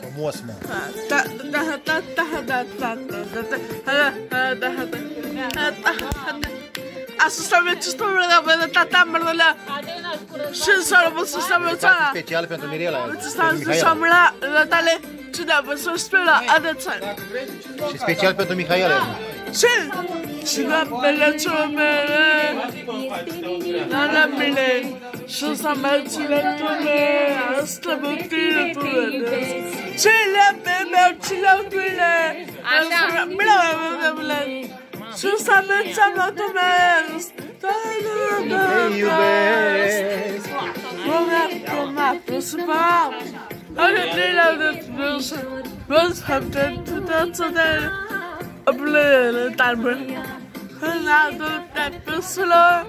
Frumos, mă. Asustamente estou me tata mărălea și să rămân să se Invitație specială pentru Mirela. Să pentru să Mihaela. mla la tale. Ce da vă să spela adeța. Și special pentru Mihaela. Și și la bele ce mele la la bele Chile tourné, hasta mentira tourné. Chile bebe, Chile tourné. Așa. Bla, bla, bla, Sus amenințăm tomesc, te iubesc. Lumea că m-a pus fapt, are trilă de plus, plus hapte tutanță de blele talbă. În adult te pusulor,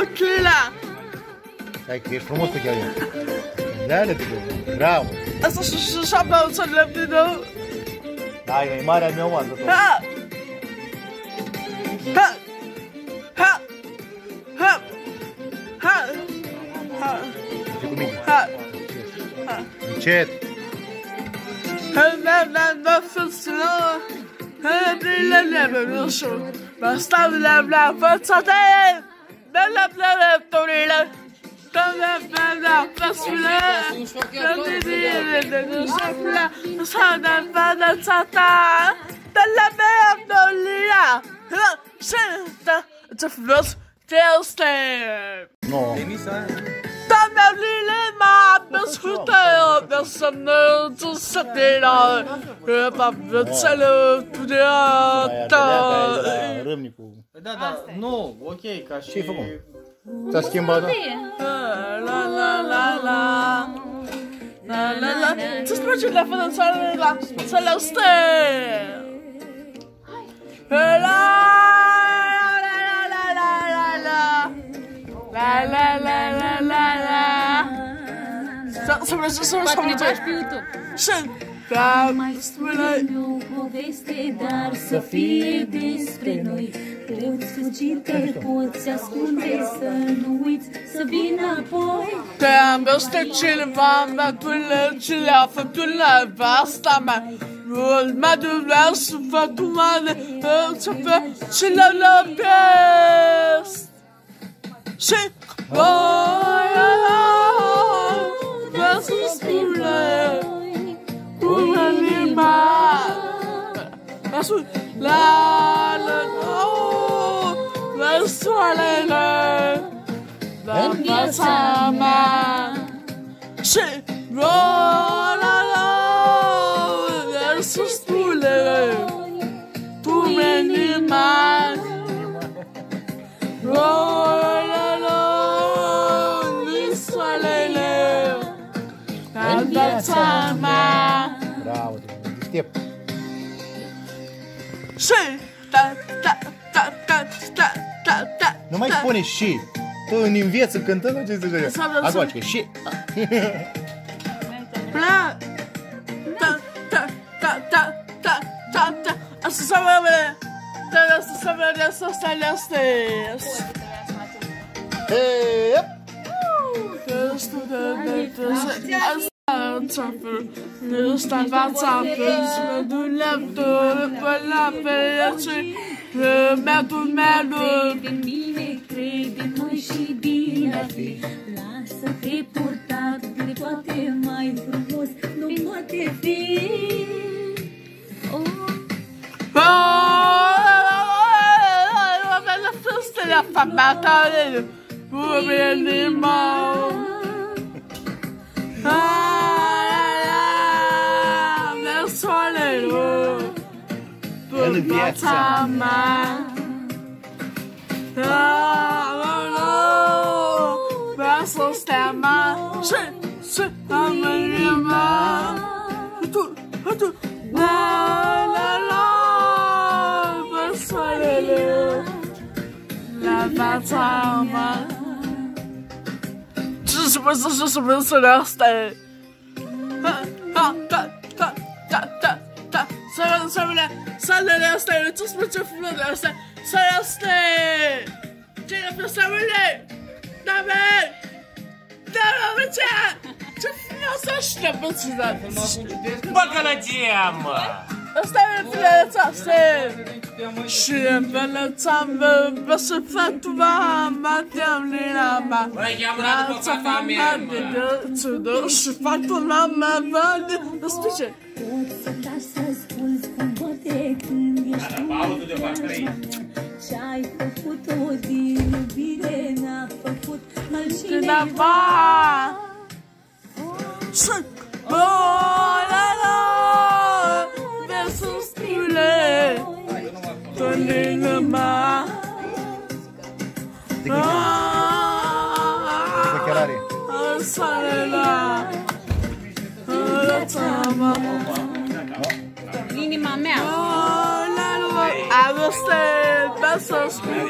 Okela. Kijk, just lost downstairs. No. Da, da, nu, ok, ca și... Ți-a schimbat, da? La la la la. La la la. Skal du la den så la. La la Så så så så så Poate ne faci pe YouTube. Så da Mai spune o poveste, dar să fie despre noi. Greu-ți fugit, te poți ascunde, să nu uiți, să vină apoi. Der bedste chille varme, du lader til at for du lader værste mig. Rull mig, du lader så for du meget højt til for til Hvad så, la la la, hvad så la Vem viața mea. Și rola la Să spune Tu meni mai Rola la Visoalele Vem viața mea. Bravo, deștept. Și Da, da, da, da, da, da, da Nu mai spune și. Tu îmi înveți cântând aceste jocuri. Să vă- Acum, că și. Bla Da, da, da, da, da, da, da Asta să mă vede Da, asta să mă vede Asta să le astes Hei, yep. Første den det Asta Næsta vartafel Som du lavede På lappen Jeg til Med du med du Crede în mine, crede în noi și bine ar fi. Lasă-te purtat de toate mai frumos Nu poate fi. Oh. Hvad første jeg formatter Hvor vil One pieca. Brussels tama. Szy, szy, amelima. Hatur, hatur. La, la, la. Barsalele. La, batama. Czy się po prostu, że sobie som sa mè la, sal de lè stè, lè tous mè tè fou lè de lè stè, sal lè stè, tè lè fè sa mè lè, nan mè, nan mè mè tè, tè fè mè sa chè mè tè zè. Mè kè la diem. Asta e pleca se Shembe le cambe Bësë fatu va Ma tjem li rama Ma të fama Të dërë shë fatu na me vëndi Në spiqe ești Pauză de fapt trei. Ce-ai făcut-o din iubire N-a făcut altcineva Cineva Și Oh, la la Versul spune În inima Zic că chiar are. Soarela Rățama Inima mea. said, that's so sweet.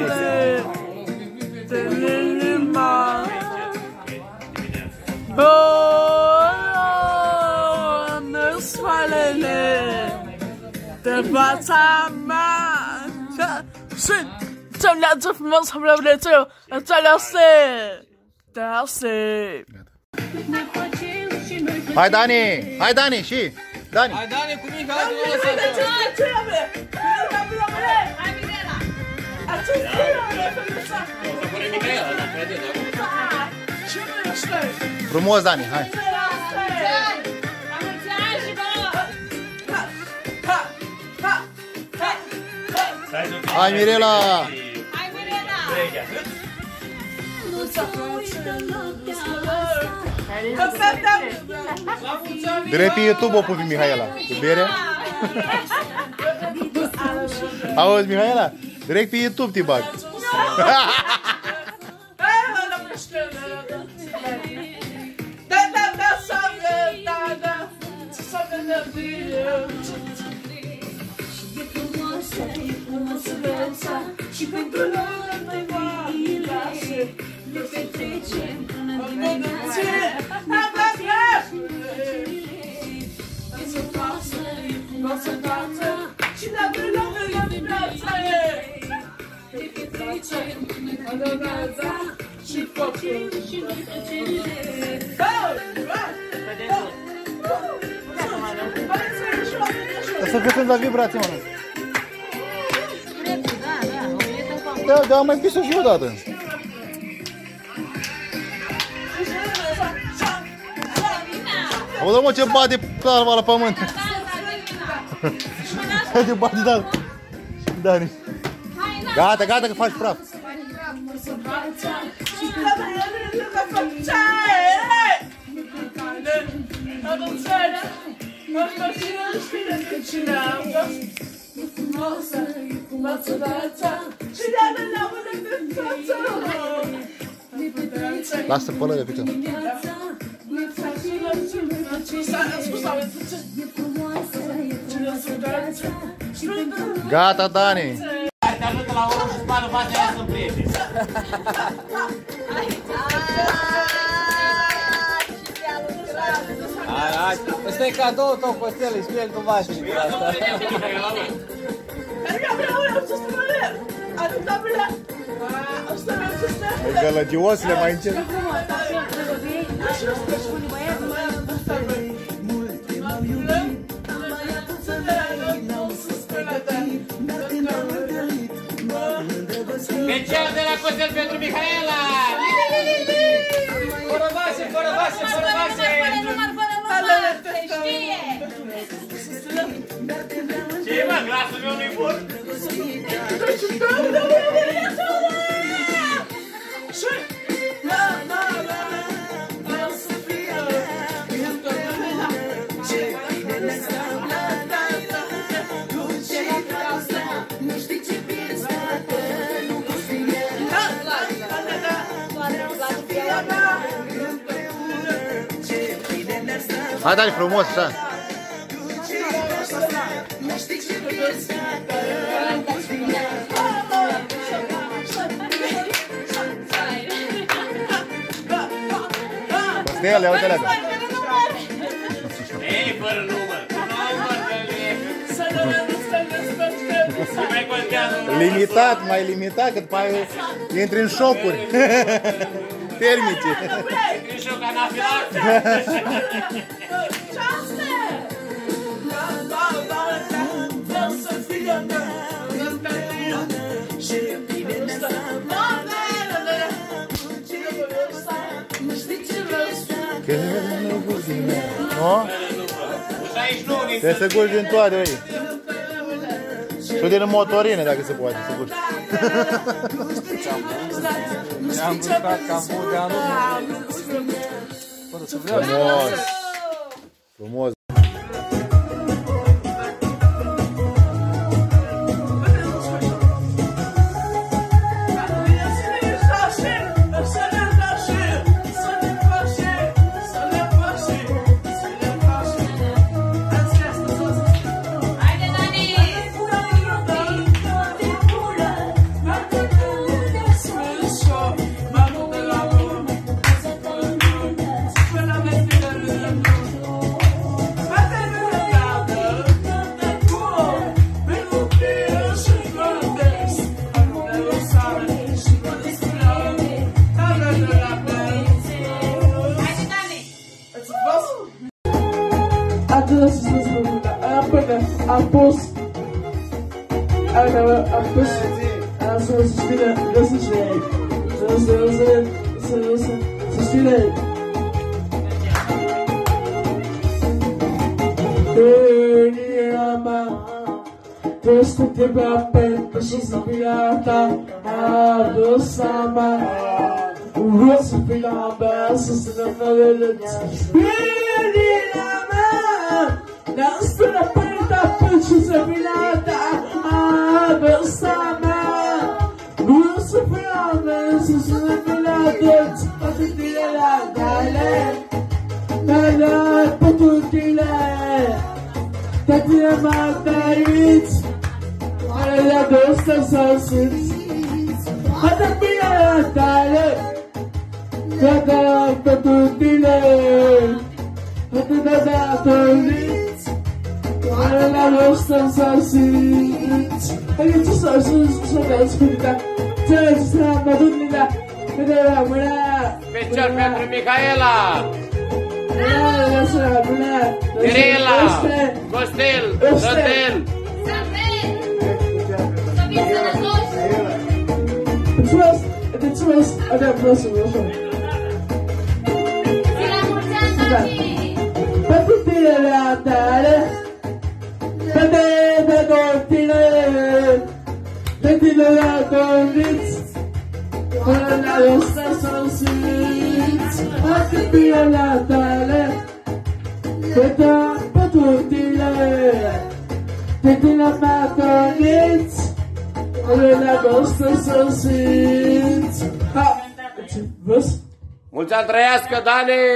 Delima. Oh, no swallowing The batama. Shit. 这两只粉猫从来不来这种，这两谁？这两谁？Hi Danny, hi Danny, she. Dani! Hai, Dani, cu mica, hai, nu lăsa Ce avea? Hai, Mirela! Acest Să pune Micaela, da, crede, da? Ce mai ești? Frumos, Dani, hai! Hai, Mirela! Hai, Mirela! Nu se uită noaptea asta Direct pe YouTube o pui Mihaela. Cu bere? Auzi, Mihaela? Direct pe YouTube te bag. E frumoasă, e frumoasă viața Și pentru noi vile Le petrecem până dimineața E frumoasă, e frumoasă viața Și la vreo la viața Le petrecem până dimineața Și focul Și noi plăcerile Să cântăm la vibrație, mă. Da, da, am mai pus-o și eu odată. Aoleu, mă, ce bate talva la pământ. Ce bate dal. Dani. Gata, gata că faci praf. Lasă pălările pe tine. Gata, Dani. Hai, te ajută la oră și spală fața aia sunt prieteni. Hai, hai. Ăsta e cadou tău, Costel, îi spune cumva și cu asta. Gălăgiosule, mai încet. Special de la Costel pentru Mihaela! Fără vase, fără vase, fără vase! Ce mă, glasul meu nu-i bun? Hai, Ah, dá-lhe promoção. Gostei, Léo, tá legal. Ei, foram numa. Limitat, mai limitat cât mai intri în șocuri. Termice. Ești o canafilactă. Că nu guzi Nu? Și aici nu unii. Trebuie să guși din toate, oi. Și din motorină, dacă se poate, să guși. Ne-am gustat ca bun de anul. Fără să vreau. Frumos. Frumos. Kamera akmış. En son sütüyle nasıl şey? Nasıl nasıl nasıl nasıl sütüyle? Dünyama Dost edip affetmişiz bir ata Dost ama Rus filamba Sısınımda öyle Dünyama Nasıl da parada Pıçıza bir ata will stand. We'll suffer on this. This is the of the. I'm not the dealer. I'm. I'm not the dealer. I'm. I'm not the dealer. I'm. I'm not the dealer. I'm. I'm not the dealer. I'm. I'm not the dealer. I'm. I'm not the dealer. I'm Entonces, eso es una realidad ¿Sabes? Esa madurina. Una buena. Pechar, Pedro Micaela. Mirela, Costel, Sotel. Entonces, entonces, a ver, próximo. Para tu tira, tara. Simți Pentru tine la tare Pentru pentru tine Pentru tine la conviți Până la ăsta să simți Ha! Văz? Mulți ani trăiască, Dani!